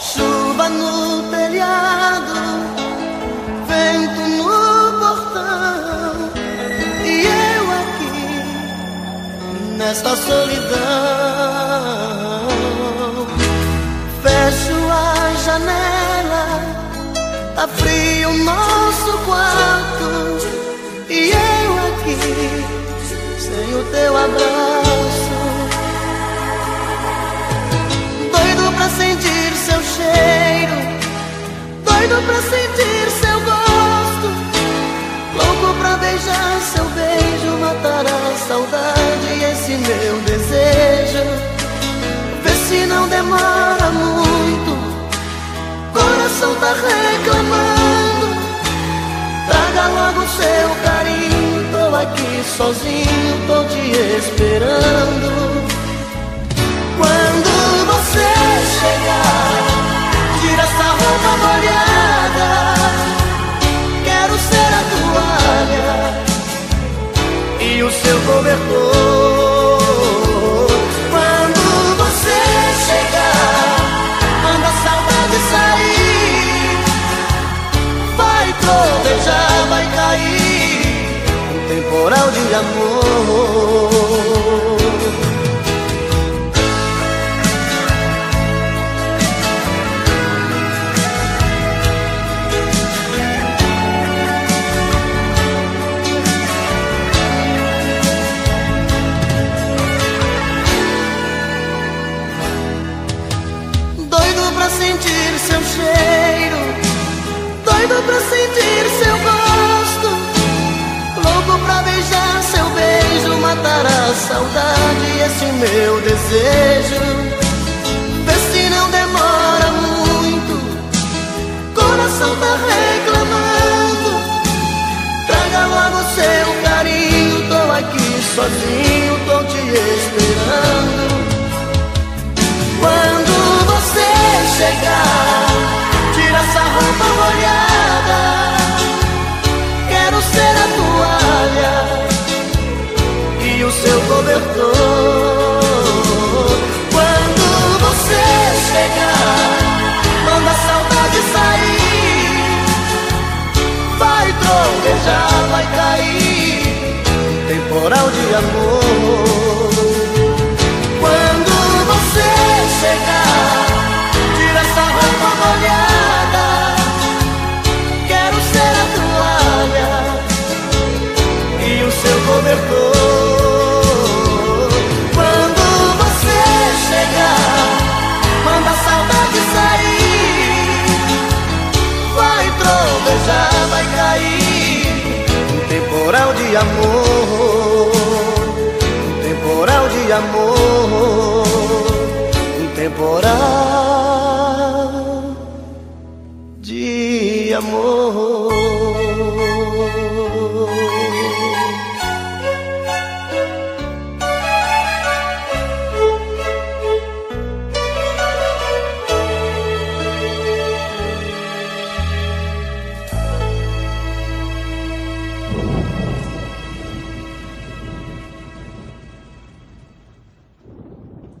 Chuva no telhado, vento no portão, e eu aqui nesta solidão. Fecho a janela, tá frio o nosso quarto, e eu aqui sem o teu abraço. Sozinho, tô te esperando. Quando você chegar, tira essa roupa molhada. o seu cobertor. Temporal de amor. sentir seu cheiro, doido pra sentir seu saudade esse meu desejo. Vê se não demora muito, coração tá reclamando. Traga logo seu carinho, tô aqui sozinho, tô te esperando. chegar. Vai cair. Temporal de amor. Temporal de amor. Um temporal de amor. Um temporal